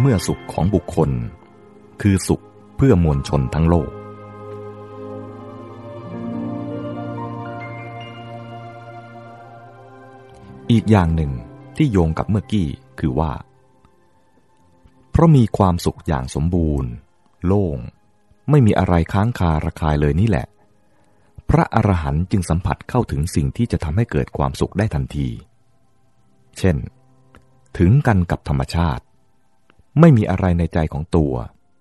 เมื่อสุขของบุคคล คือสุขเพื่อมวลชนทั้งโลก อีกอย่างหนึ่งที่โยงกับเมื่อกี้คือว่า เพราะมีความสุขอย่างสมบูรณ์ โล่ง ไม่มีอะไรค้างคาระคายเลยนี่แหละ พระอรหันต์จึงสัมผัสเข้าถึงสิ่งที่จะทำให้เกิดความสุขได้ทันที เช่น ถึงกันกับธรรมชาติ ไม่มีอะไรในใจของตัว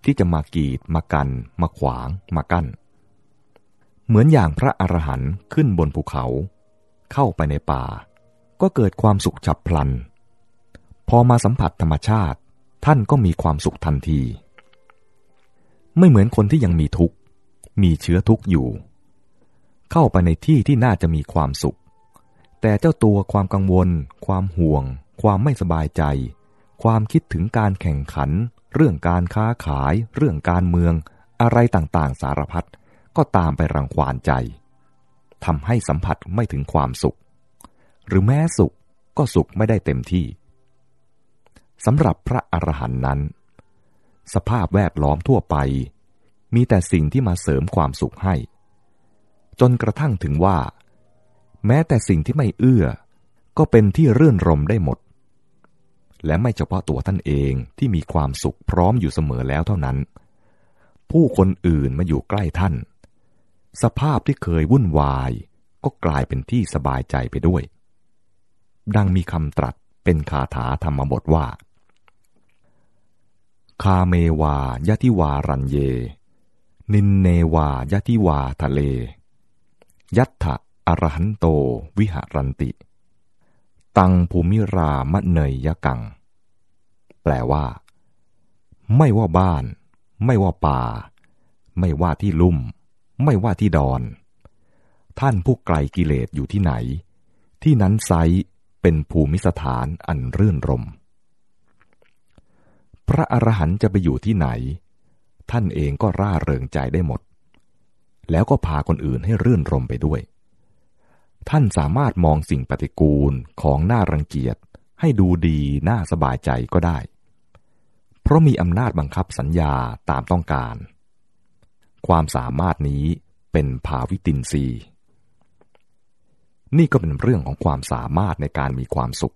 ที่จะมากีด มากัน มาขวาง มากั้น เหมือนอย่างพระอรหันต์ขึ้นบนภูเขา เข้าไปในป่า ก็เกิดความสุขฉับพลัน พอมาสัมผัสธรรมชาติ ท่านก็มีความสุขทันที ไม่เหมือนคนที่ยังมีทุกข์ มีเชื้อทุกข์อยู่ เข้าไปในที่ที่น่าจะมีความสุข แต่เจ้าตัวความกังวล ความห่วง ความไม่สบายใจ ความคิดถึงการแข่งขัน เรื่องการค้าขาย เรื่องการเมือง อะไรต่างๆ สารพัดก็ตามไปรังควานใจทำให้สัมผัสไม่ถึงความสุข หรือแม้สุขก็สุขไม่ได้เต็มที่สำหรับพระอรหันต์นั้น สภาพแวดล้อมทั่วไป มีแต่สิ่งที่มาเสริมความสุขให้ จนกระทั่งถึงว่า แม้แต่สิ่งที่ไม่เอื้อ ก็เป็นที่เรื่นรมได้หมด และไม่เฉพาะตัวท่านเองที่มีความสุขพร้อมอยู่เสมอแล้วเท่านั้น ผู้คนอื่นมาอยู่ใกล้ท่าน สภาพที่เคยวุ่นวาย ก็กลายเป็นที่สบายใจไปด้วย ดังมีคำตรัสเป็นคาถาธรรมบทว่า คาเมวายะทิวารันเย นินเนวายะทิวาทะเล ยัตถะอรหันโตวิหรันติ ตังภูมิรามะเนยยะกัง แปลว่า ไม่ว่าบ้าน ไม่ว่าป่า ไม่ว่าที่ลุ่ม ไม่ว่าที่ดอน ท่านผู้ไกลกิเลสอยู่ที่ไหน ที่นั้นไซเป็นภูมิสถานอันรื่นรม พระอรหันต์จะไปอยู่ที่ไหน ท่านเองก็ร่าเริงใจได้หมด แล้วก็พาคนอื่นให้รื่นรมไปด้วย ท่านสามารถมองสิ่งปฏิกูลของหน่ารังเกียจ ให้ดูดีน่าสบายใจก็ได้ เพราะมีอำนาจบังคับสัญญาตามต้องการ ความสามารถนี้เป็นภาวิตินรีนี่ก็เป็นเรื่องของความสามารถในการมีความสุข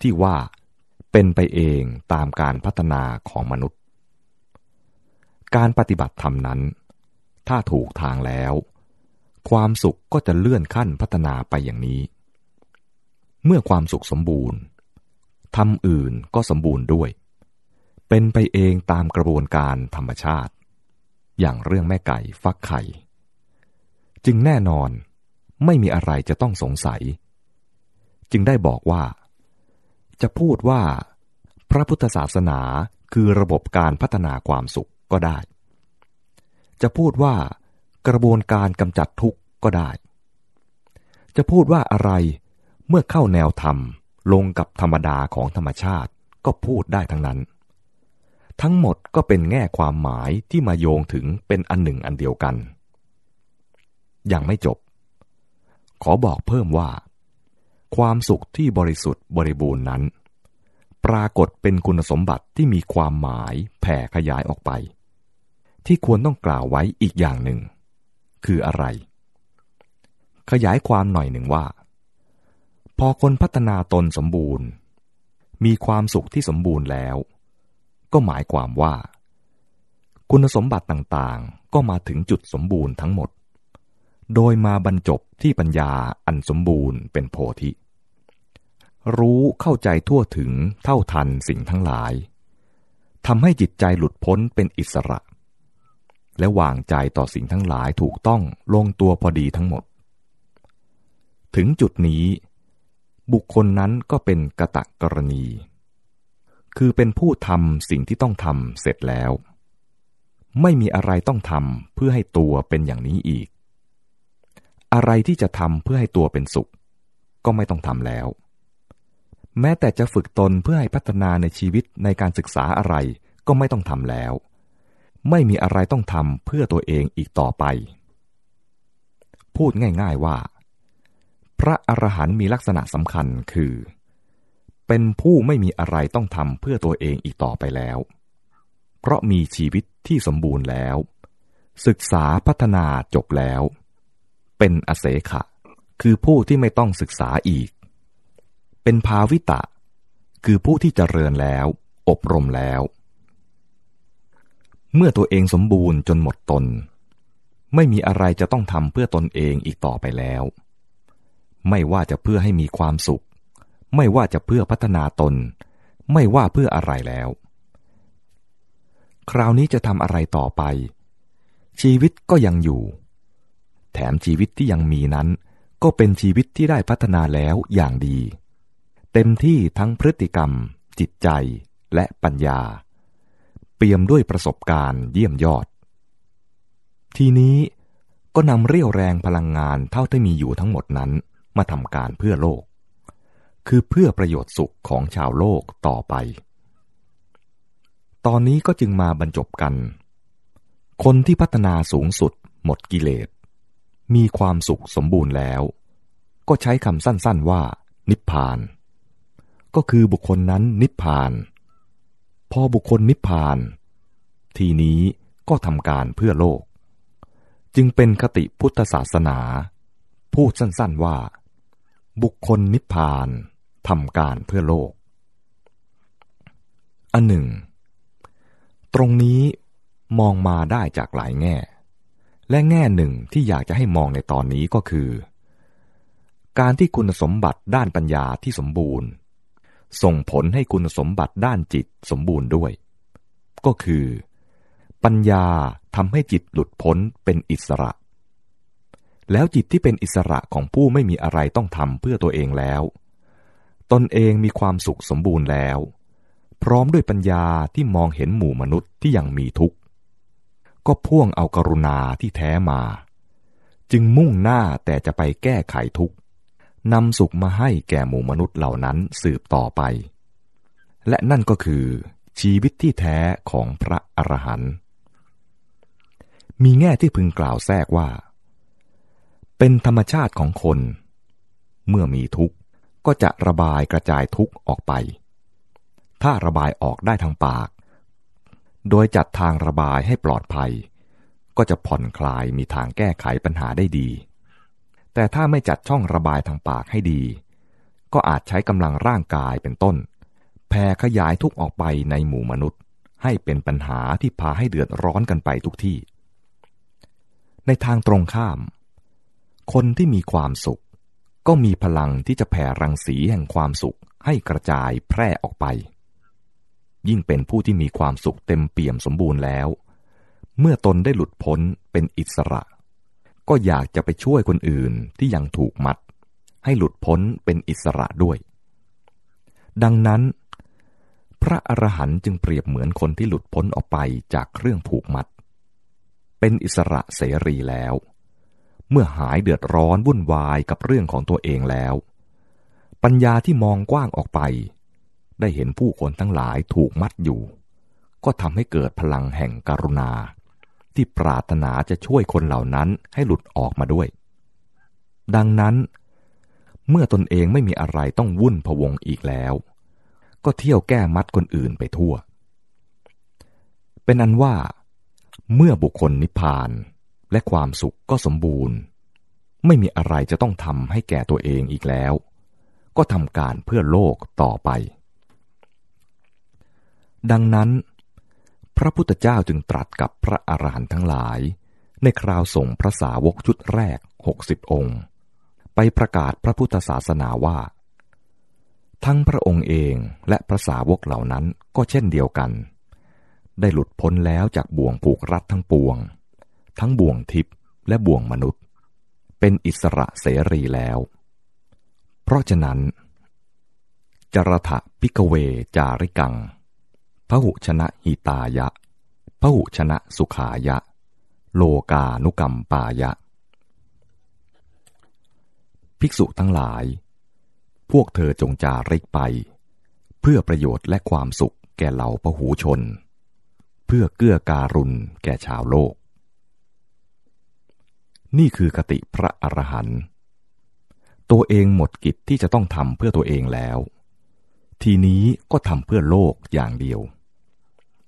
ที่ว่าเป็นไปเองตามการพัฒนาของมนุษย์ การปฏิบัติธรรมนั้น ถ้าถูกทางแล้ว ความสุขก็จะเลื่อนขั้นพัฒนาไปอย่างนี้ เมื่อความสุขสมบูรณ์ทำอื่นก็สมบูรณ์ด้วย เป็นไปเองตามกระบวนการธรรมชาติ อย่างเรื่องแม่ไก่ฟักไข่ จึงแน่นอนไม่มีอะไรจะต้องสงสัย จึงได้บอกว่า จะพูดว่า พระพุทธศาสนาคือระบบการพัฒนาความสุขก็ได้ จะพูดว่า กระบวนการกำจัดทุกข์ก็ได้ จะพูดว่าอะไรเมื่อเข้าแนวธรรมลงกับธรรมดาของธรรมชาติก็พูดได้ทั้งนั้น ทั้งหมดก็เป็นแง่ความหมายที่มาโยงถึงเป็นอันหนึ่งอันเดียวกัน ยังไม่จบ ขอบอกเพิ่มว่า ความสุขที่บริสุทธิ์บริบูรณ์นั้น ปรากฏเป็นคุณสมบัติที่มีความหมายแผ่ขยายออกไป ที่ควรต้องกล่าวไว้อีกอย่างหนึ่ง คืออะไร ขยายความหน่อยหนึ่งว่า พอคนพัฒนาตนสมบูรณ์ มีความสุขที่สมบูรณ์แล้ว ก็หมายความว่า คุณสมบัติต่างๆ ก็มาถึงจุดสมบูรณ์ทั้งหมด โดยมาบรรจบที่ปัญญาอันสมบูรณ์เป็นโพธิ รู้เข้าใจทั่วถึงเท่าทันสิ่งทั้งหลายทำให้จิตใจหลุดพ้นเป็นอิสระ และวางใจต่อสิ่งทั้งหลายถูกต้องลงตัวพอดีทั้งหมด ถึงจุดนี้ บุคคลนั้นก็เป็นกะตะกรณี คือเป็นผู้ทำสิ่งที่ต้องทำเสร็จแล้ว ไม่มีอะไรต้องทำเพื่อให้ตัวเป็นอย่างนี้อีก อะไรที่จะทำเพื่อให้ตัวเป็นสุข ก็ไม่ต้องทำแล้ว แม้แต่จะฝึกตนเพื่อให้พัฒนาในชีวิตในการศึกษาอะไรก็ไม่ต้องทำแล้ว ไม่มีอะไรต้องทำเพื่อตัวเองอีกต่อไป พูดง่ายๆว่า พระอรหันต์มีลักษณะสำคัญคือ เป็นผู้ไม่มีอะไรต้องทำเพื่อตัวเองอีกต่อไปแล้ว เพราะมีชีวิตที่สมบูรณ์แล้ว ศึกษาพัฒนาจบแล้ว เป็นอเสขะ คือผู้ที่ไม่ต้องศึกษาอีก เป็นภาวิตะ คือผู้ที่เจริญแล้ว อบรมแล้ว เมื่อตัวเองสมบูรณ์จนหมดตน ไม่มีอะไรจะต้องทำเพื่อตนเองอีกต่อไปแล้ว ไม่ว่าจะเพื่อให้มีความสุข ไม่ว่าจะเพื่อพัฒนาตน ไม่ว่าเพื่ออะไรแล้ว คราวนี้จะทำอะไรต่อไป ชีวิตก็ยังอยู่ แถมชีวิตที่ยังมีนั้น ก็เป็นชีวิตที่ได้พัฒนาแล้วอย่างดี เต็มที่ทั้งพฤติกรรม จิตใจและปัญญา เปี่ยมด้วยประสบการณ์เยี่ยมยอด ทีนี้ก็นำเรี่ยวแรงพลังงานเท่าที่มีอยู่ทั้งหมดนั้นมาทำการเพื่อโลก คือเพื่อประโยชน์สุขของชาวโลกต่อไป ตอนนี้ก็จึงมาบรรจบกัน คนที่พัฒนาสูงสุดหมดกิเลส มีความสุขสมบูรณ์แล้ว ก็ใช้คำสั้นๆว่า นิพพาน ก็คือบุคคลนั้นนิพพาน พอบุคคลนิพพาน ทีนี้ก็ทำการเพื่อโลก จึงเป็นคติพุทธศาสนา พูดสั้นๆว่า บุคคลนิพพานทำการเพื่อโลก อันหนึ่ง ตรงนี้มองมาได้จากหลายแง่ และแง่หนึ่งที่อยากจะให้มองในตอนนี้ก็คือ การที่คุณสมบัติด้านปัญญาที่สมบูรณ์ ส่งผลให้คุณสมบัติด้านจิตสมบูรณ์ด้วย ก็คือ ปัญญาทำให้จิตหลุดพ้นเป็นอิสระ แล้วจิตที่เป็นอิสระของผู้ไม่มีอะไรต้องทำเพื่อตัวเองแล้ว ตนเองมีความสุขสมบูรณ์แล้ว พร้อมด้วยปัญญาที่มองเห็นหมู่มนุษย์ที่ยังมีทุกข์ ก็พ่วงเอากรุณาที่แท้มา จึงมุ่งหน้าแต่จะไปแก้ไขทุกข์ นำสุขมาให้แก่หมู่มนุษย์เหล่านั้นสืบต่อไป และนั่นก็คือ ชีวิตที่แท้ของพระอรหันต์มีแง่ที่พึงกล่าวแทรกว่า เป็นธรรมชาติของคน เมื่อมีทุกข์ก็จะระบายกระจายทุกข์ออกไป ถ้าระบายออกได้ทางปาก โดยจัดทางระบายให้ปลอดภัย ก็จะผ่อนคลายมีทางแก้ไขปัญหาได้ดี แต่ถ้าไม่จัดช่องระบายทางปากให้ดี ก็อาจใช้กำลังร่างกายเป็นต้นแผ่ขยายทุกออกไปในหมู่มนุษย์ ให้เป็นปัญหาที่พาให้เดือดร้อนกันไปทุกที่ ในทางตรงข้าม คนที่มีความสุข ก็มีพลังที่จะแผ่รังสีแห่งความสุขให้กระจายแพร่ออกไป ยิ่งเป็นผู้ที่มีความสุขเต็มเปี่ยมสมบูรณ์แล้ว เมื่อตนได้หลุดพ้นเป็นอิสระ ก็อยากจะไปช่วยคนอื่นที่ยังถูกมัด ให้หลุดพ้นเป็นอิสระด้วย ดังนั้น พระอรหันต์จึงเปรียบเหมือนคนที่หลุดพ้นออกไปจากเครื่องผูกมัด เป็นอิสระเสรีแล้ว เมื่อหายเดือดร้อนวุ่นวายกับเรื่องของตัวเองแล้ว ปัญญาที่มองกว้างออกไป ได้เห็นผู้คนทั้งหลายถูกมัดอยู่ ก็ทำให้เกิดพลังแห่งการุณา ที่ปรารถนาจะช่วยคนเหล่านั้นให้หลุดออกมาด้วย ดังนั้น เมื่อตนเองไม่มีอะไรต้องวุ่นพวงอีกแล้ว ก็เที่ยวแก้มัดคนอื่นไปทั่ว เป็นอันว่า เมื่อบุคคลนิพพานและความสุขก็สมบูรณ์ ไม่มีอะไรจะต้องทำให้แก่ตัวเองอีกแล้ว ก็ทำการเพื่อโลกต่อไป ดังนั้น พระพุทธเจ้าจึงตรัสกับพระอรหันต์ทั้งหลาย ในคราวส่งพระสาวกชุดแรกหกสิบองค์ ไปประกาศพระพุทธศาสนาว่า ทั้งพระองค์เองและพระสาวกเหล่านั้นก็เช่นเดียวกัน ได้หลุดพ้นแล้วจากบ่วงผูกรัดทั้งปวง ทั้งบ่วงทิพย์และบ่วงมนุษย์ เป็นอิสระเสรีแล้ว เพราะฉะนั้น จรถะพิกเวจาริกัง พหุชนะหิตายะพหุชนะสุขายะ โลกานุกรรมปายะ ภิกษุทั้งหลาย พวกเธอจงจาริกไป เพื่อประโยชน์และความสุขแก่เหล่าพหูชน เพื่อเกื้อการุณแก่ชาวโลก นี่คือคติพระอรหันต์ตัวเองหมดกิจที่จะต้องทำเพื่อตัวเองแล้ว ทีนี้ก็ทำเพื่อโลกอย่างเดียว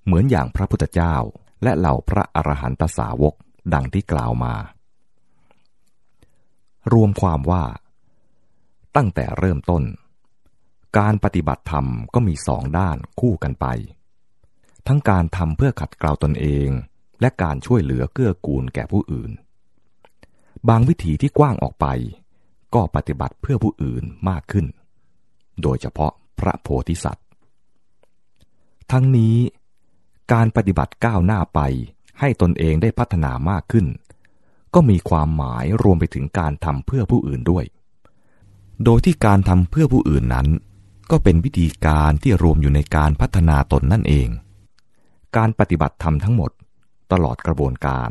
เหมือนอย่างพระพุทธเจ้า และเหล่าพระอรหันตสาวกดังที่กล่าวมา รวมความว่า ตั้งแต่เริ่มต้น การปฏิบัติธรรมก็มีสองด้านคู่กันไป ทั้งการทำเพื่อขัดเกลาตนเอง และการช่วยเหลือเกื้อกูลแก่ผู้อื่น บางวิถีที่กว้างออกไป ก็ปฏิบัติเพื่อผู้อื่นมากขึ้น โดยเฉพาะพระโพธิสัตว์ ทั้งนี้ การปฏิบัติก้าวหน้าไป ให้ตนเองได้พัฒนามากขึ้น ก็มีความหมายรวมไปถึงการทำเพื่อผู้อื่นด้วย โดยที่การทำเพื่อผู้อื่นนั้น ก็เป็นวิธีการที่รวมอยู่ในการพัฒนาตนนั่นเอง การปฏิบัติธรรมทั้งหมด ตลอดกระบวนการ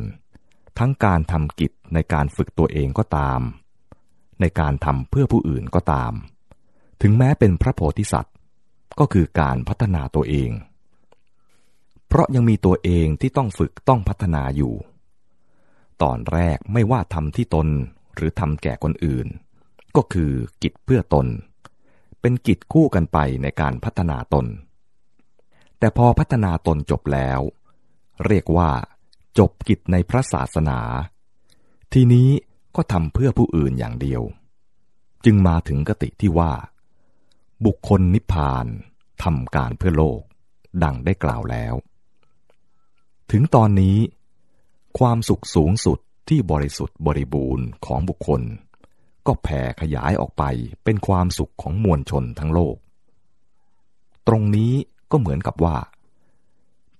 ทั้งการทำกิจในการฝึกตัวเองก็ตาม ในการทำเพื่อผู้อื่นก็ตาม ถึงแม้เป็นพระโพธิสัตว์ ก็คือการพัฒนาตัวเอง เพราะยังมีตัวเองที่ต้องฝึกต้องพัฒนาอยู่ ตอนแรกไม่ว่าทำที่ตนหรือทำแก่คนอื่น ก็คือกิจเพื่อตน เป็นกิจคู่กันไปในการพัฒนาตน แต่พอพัฒนาตนจบแล้ว เรียกว่า จบกิจในพระศาสนา ทีนี้ก็ทำเพื่อผู้อื่นอย่างเดียว จึงมาถึงกติที่ว่า บุคคลนิพพานทำการเพื่อโลก ดังได้กล่าวแล้ว ถึงตอนนี้ ความสุขสูงสุดที่บริสุทธิ์บริบูรณ์ของบุคคล ก็แผ่ขยายออกไปเป็นความสุขของมวลชนทั้งโลก ตรงนี้ก็เหมือนกับว่า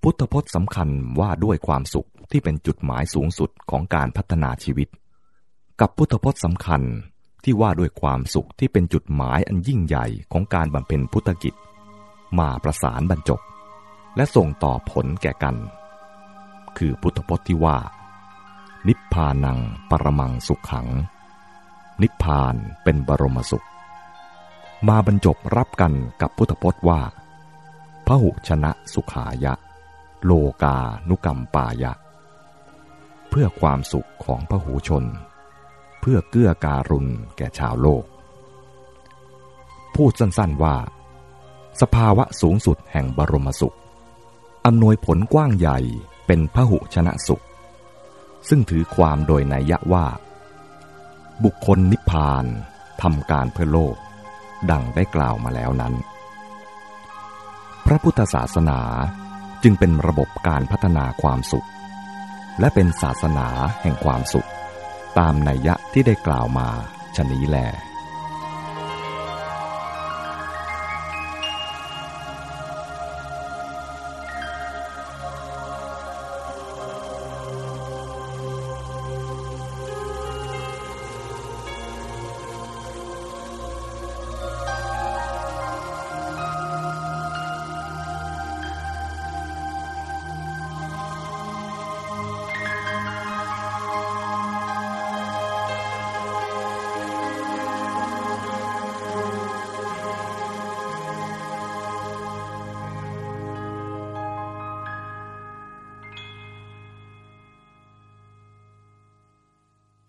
พุทธพจน์สำคัญว่าด้วยความสุขที่เป็นจุดหมายสูงสุดของการพัฒนาชีวิต กับพุทธพจน์สำคัญที่ว่าด้วยความสุขที่เป็นจุดหมายอันยิ่งใหญ่ของการบำเพ็ญพุทธกิจ มาประสานบรรจบ และส่งต่อผลแก่กัน คือพุทธพจน์ที่ว่า นิพพานังปรมังสุขขัง นิพพานเป็นบรมสุข มาบรรจบรับกันกับพุทธพจน์ว่าพหุชนะสุขายะ โลกานุกรรมปายะ เพื่อความสุขของพหูชน เพื่อเกื้อการุณแก่ชาวโลก พูดสั้นๆว่า สภาวะสูงสุดแห่งบรมสุขอำนวยผลกว้างใหญ่ เป็นพหุชนะสุข ซึ่งถือความโดยนัยยะว่า บุคคลนิพพานทำการเพื่อโลก ดังได้กล่าวมาแล้วนั้น พระพุทธศาสนาจึงเป็นระบบการพัฒนาความสุข และเป็นศาสนาแห่งความสุข ตามนัยยะที่ได้กล่าวมาชนี้แหละ